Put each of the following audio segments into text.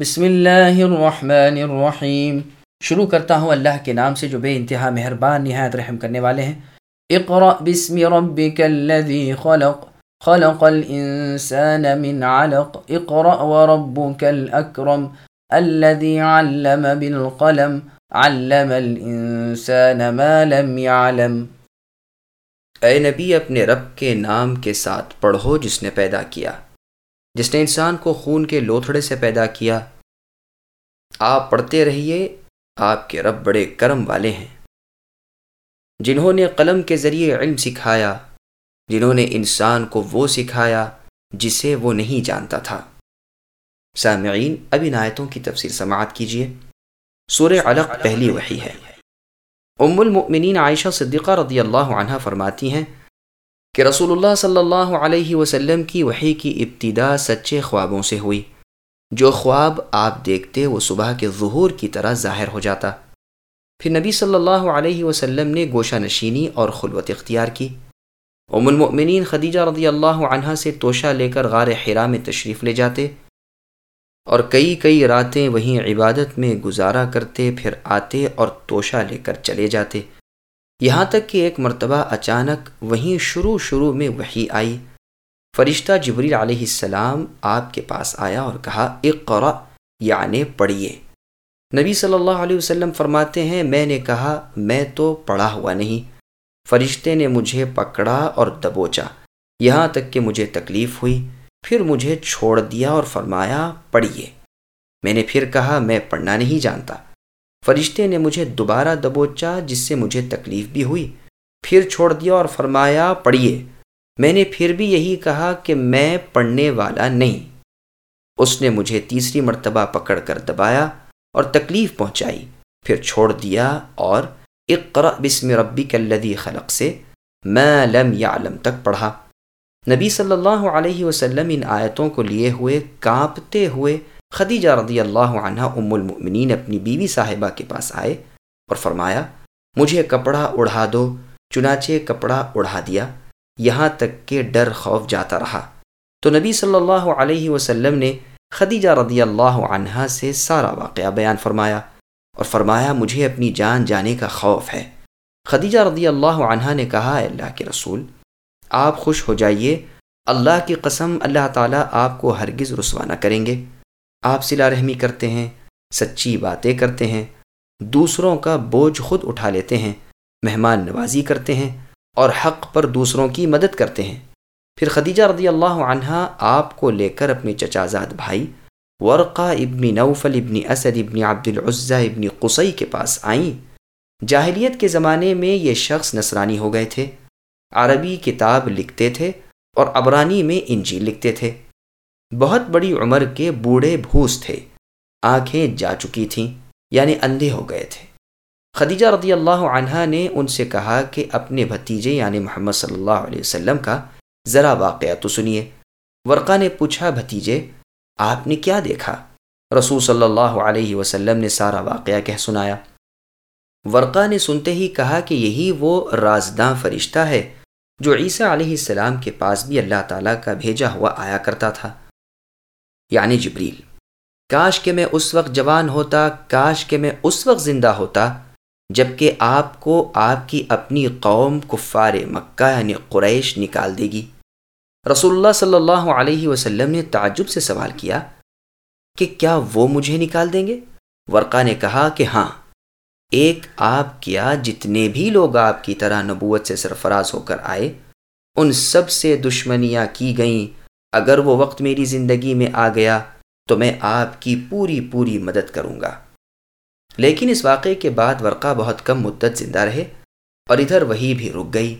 بسم اللہ الرحمن الرحیم شروع کرتا ہوں اللہ کے نام سے جو بے انتہا مہربان نہایت رحم کرنے والے ہیں۔ اقرأ بسم ربك الذي خلق خلق الانسان من علق۔ اقرأ وربك الاکرم الذي علم بالقلم، علم الانسان ما لم يعلم اے نبی، اپنے رب کے نام کے ساتھ پڑھو جس نے پیدا کیا۔ جس نے انسان کو خون کے لوتھڑے سے پیدا کیا، آپ پڑھتے رہیے، آپ کے رب بڑے کرم والے ہیں۔ جنہوں نے قلم کے ذریعے علم سکھایا، جنہوں نے انسان کو وہ سکھایا جسے وہ نہیں جانتا تھا۔ سامعین، اب ان آیتوں کی تفسیر سماعت کیجیے سورہ علق پہلی وحی ہے۔ ام المؤمنین عائشہ صدیقہ رضی اللہ عنہ فرماتی ہیں کہ رسول اللہ صلی اللہ علیہ وسلم کی وحی کی ابتدا سچے خوابوں سے ہوئی۔ جو خواب آپ دیکھتے وہ صبح کے ظہور کی طرح ظاہر ہو جاتا۔ پھر نبی صلی اللہ علیہ وسلم نے گوشہ نشینی اور خلوت اختیار کی۔ ام المؤمنین خدیجہ رضی اللہ عنہ سے توشہ لے کر غار حرا میں تشریف لے جاتے۔ اور کئی کئی راتیں وہیں عبادت میں گزارا کرتے، پھر آتے اور توشہ لے کر چلے جاتے۔ یہاں تک کہ ایک مرتبہ اچانک وہیں شروع شروع میں وہی آئی۔ فرشتہ جبریل علیہ السلام آپ کے پاس آیا اور کہا اقرا یعنی پڑھیے۔ نبی صلی اللہ علیہ وسلم فرماتے ہیں، میں نے کہا، میں تو پڑھا ہوا نہیں۔ فرشتے نے مجھے پکڑا اور دبوچا۔ یہاں تک کہ مجھے تکلیف ہوئی۔ پھر مجھے چھوڑ دیا اور فرمایا، پڑھیے۔ میں نے پھر کہا، میں پڑھنا نہیں جانتا۔ فرشتے نے مجھے دوبارہ دبوچا جس سے مجھے تکلیف بھی ہوئی۔ پھر چھوڑ دیا اور فرمایا، پڑھیے۔ میں نے پھر بھی یہی کہا کہ میں پڑھنے والا نہیں۔ اس نے مجھے تیسری مرتبہ پکڑ کر دبایا اور تکلیف پہنچائی۔ پھر چھوڑ دیا اور اقرا بسم ربی کلدی خلق سے میں لم یا علم تک پڑھا۔ نبی صلی اللہ علیہ وسلم ان آیتوں کو لیے ہوئے کانپتے ہوئے خدیجہ رضی اللہ عنہ ام المؤمنین اپنی بیوی صاحبہ کے پاس آئے اور فرمایا، مجھے کپڑا اڑھا دو، چنانچہ کپڑا اڑھا دیا، یہاں تک کہ ڈر خوف جاتا رہا۔ تو نبی صلی اللہ علیہ وسلم نے خدیجہ رضی اللہ عنہ سے سارا واقعہ بیان فرمایا اور فرمایا، مجھے اپنی جان جانے کا خوف ہے۔ خدیجہ رضی اللہ عنہ نے کہا اللہ کے رسول، آپ خوش ہو جائیے، اللہ کی قسم اللہ تعالیٰ آپ کو ہرگز رسوا نہ کریں گے۔ آپ سلا رحمی کرتے ہیں، سچی باتیں کرتے ہیں، دوسروں کا بوجھ خود اٹھا لیتے ہیں، مہمان نوازی کرتے ہیں اور حق پر دوسروں کی مدد کرتے ہیں۔ پھر خدیجہ رضی اللہ عنہ آپ کو لے کر اپنے چچازاد بھائی ورقہ ابن نوفل ابن اسد ابن عبد العزہ ابن قصی کے پاس آئیں۔ جاہلیت کے زمانے میں یہ شخص نصرانی ہو گئے تھے۔ عربی کتاب لکھتے تھے اور عبرانی میں انجیل لکھتے تھے۔ بہت بڑی عمر کے بوڑھے بھوس تھے۔ آنکھیں جا چکی تھیں یعنی اندھے ہو گئے تھے۔ خدیجہ رضی اللہ عنہ نے ان سے کہا کہ اپنے بھتیجے یعنی محمد صلی اللہ علیہ وسلم کا ذرا واقعہ تو سنیے۔ ورقہ نے پوچھا، بھتیجے، آپ نے کیا دیکھا؟ رسول صلی اللہ علیہ وسلم نے سارا واقعہ کہہ سنایا۔ ورقہ نے سنتے ہی کہا کہ یہی وہ رازداں فرشتہ ہے جو عیسیٰ علیہ السلام کے پاس بھی اللہ تعالیٰ کا بھیجا ہوا آیا کرتا تھا۔ یعنی جبریل۔ کاش کہ میں اس وقت جوان ہوتا، کاش کہ میں اس وقت زندہ ہوتا جبکہ آپ کو آپ کی اپنی قوم کفار مکہ یعنی قریش نکال دے گی۔ رسول اللہ صلی اللہ علیہ وسلم نے تعجب سے سوال کیا کہ کیا وہ مجھے نکال دیں گے؟ ورقہ نے کہا کہ ہاں۔ ایک آپ کیا جتنے بھی لوگ آپ کی طرح نبوت سے سرفراز ہو کر آئے، ان سب سے دشمنیاں کی گئیں۔ اگر وہ وقت میری زندگی میں آ گیا تو میں آپ کی پوری پوری مدد کروں گا۔ لیکن اس واقعے کے بعد ورقہ بہت کم مدت زندہ رہے اور ادھر وہی بھی رک گئی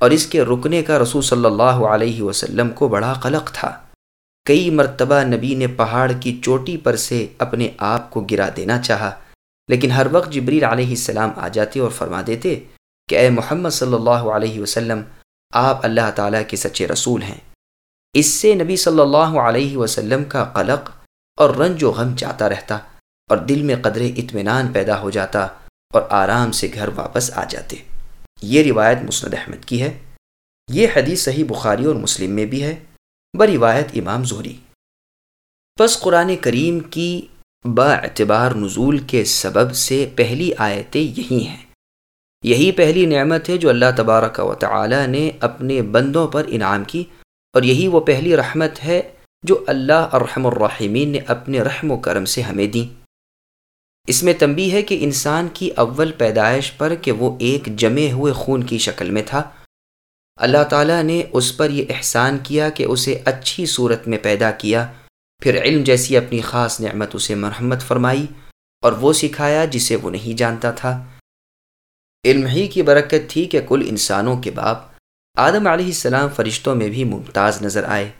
اور اس کے رکنے کا رسول صلی اللہ علیہ وسلم کو بڑا قلق تھا۔ کئی مرتبہ نبی نے پہاڑ کی چوٹی پر سے اپنے آپ کو گرا دینا چاہا، لیکن ہر وقت جبریل علیہ السلام آ جاتے اور فرما دیتے کہ اے محمد صلی اللہ علیہ وسلم، آپ اللہ تعالیٰ کے سچے رسول ہیں۔ اس سے نبی صلی اللہ علیہ وسلم کا قلق اور رنج و غم چاہتا رہتا اور دل میں قدر اطمینان پیدا ہو جاتا اور آرام سے گھر واپس آ جاتے۔ یہ روایت مسند احمد کی ہے۔ یہ حدیث صحیح بخاری اور مسلم میں بھی ہے۔ بروایت امام زہری۔ بس قرآن کریم کی با اعتبار نزول کے سبب سے پہلی آیتیں یہی ہیں۔ یہی پہلی نعمت ہے جو اللہ تبارک و تعالی نے اپنے بندوں پر انعام کی۔ اور یہی وہ پہلی رحمت ہے جو اللہ الرحم الرحمین نے اپنے رحم و کرم سے ہمیں دیں اس میں تنبی ہے کہ انسان کی اول پیدائش پر کہ وہ ایک جمے ہوئے خون کی شکل میں تھا۔ اللہ تعالیٰ نے اس پر یہ احسان کیا کہ اسے اچھی صورت میں پیدا کیا۔ پھر علم جیسی اپنی خاص نعمت اسے مرحمت فرمائی اور وہ سکھایا جسے وہ نہیں جانتا تھا۔ علم ہی کی برکت تھی کہ کل انسانوں کے باپ آدم علیہ السلام فرشتوں میں بھی ممتاز نظر آئے۔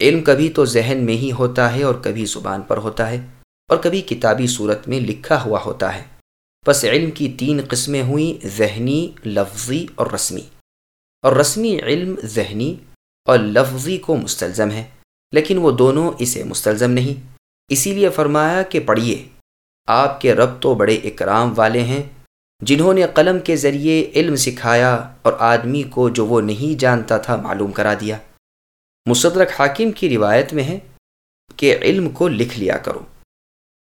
علم کبھی تو ذہن میں ہی ہوتا ہے اور کبھی زبان پر ہوتا ہے اور کبھی کتابی صورت میں لکھا ہوا ہوتا ہے۔ پس علم کی تین قسمیں ہوئیں، ذہنی، لفظی اور رسمی۔ اور رسمی علم ذہنی اور لفظی کو مستلزم ہے، لیکن وہ دونوں اسے مستلزم نہیں۔ اسی لیے فرمایا کہ پڑھیے، آپ کے رب تو بڑے اکرام والے ہیں۔ جنہوں نے قلم کے ذریعے علم سکھایا اور آدمی کو جو وہ نہیں جانتا تھا معلوم کرا دیا۔ مصدرک حاکم کی روایت میں ہے کہ علم کو لکھ لیا کرو۔